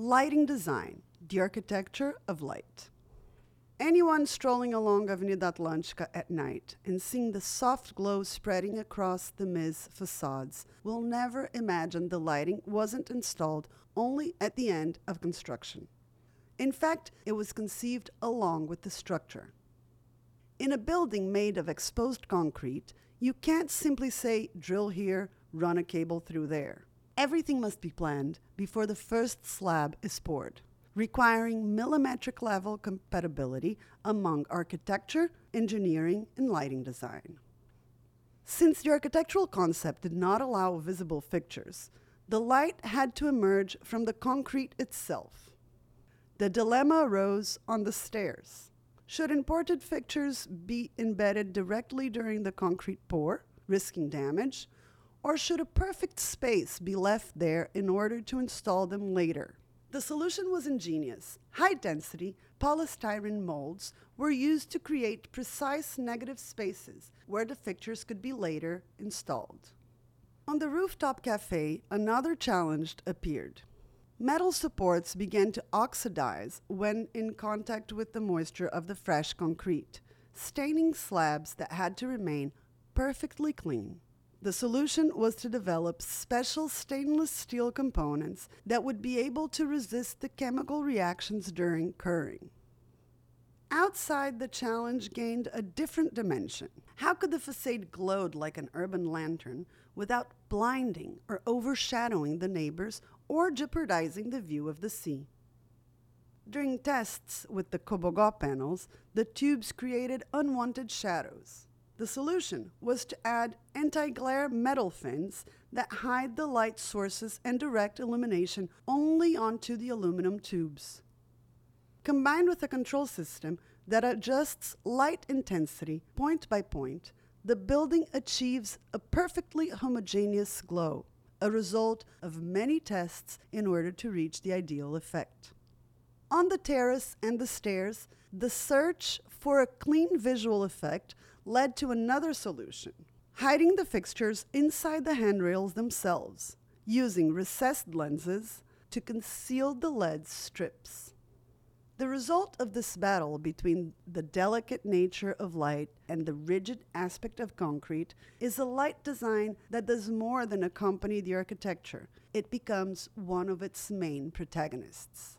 Lighting design, the architecture of light. Anyone strolling along Avenida Atlântica at night and seeing the soft glow spreading across the MIS facades will never imagine the lighting wasn't installed only at the end of construction. In fact, it was conceived along with the structure. In a building made of exposed concrete, you can't simply say, drill here, run a cable through there. Everything must be planned before the first slab is poured, requiring millimetric level compatibility among architecture, engineering, and lighting design. Since the architectural concept did not allow visible fixtures, the light had to emerge from the concrete itself. The dilemma arose on the stairs. Should imported fixtures be embedded directly during the concrete pour, risking damage, or should a perfect space be left there in order to install them later? The solution was ingenious. High density polystyrene molds were used to create precise negative spaces where the fixtures could be later installed. On the rooftop cafe, another challenge appeared. Metal supports began to oxidize when in contact with the moisture of the fresh concrete, staining slabs that had to remain perfectly clean. The solution was to develop special stainless steel components that would be able to resist the chemical reactions during curing. Outside, the challenge gained a different dimension. How could the facade glow like an urban lantern without blinding or overshadowing the neighbors or jeopardizing the view of the sea. During tests with the Cobogó panels, the tubes created unwanted shadows. The solution was to add anti glare metal fins that hide the light sources and direct illumination only onto the aluminum tubes. Combined with a control system that adjusts light intensity point by point, the building achieves a perfectly homogeneous glow a result of many tests in order to reach the ideal effect. On the terrace and the stairs, the search for a clean visual effect led to another solution hiding the fixtures inside the handrails themselves, using recessed lenses to conceal the LED strips. The result of this battle between the delicate nature of light and the rigid aspect of concrete is a light design that does more than accompany the architecture. It becomes one of its main protagonists.